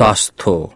स्वास्थ्य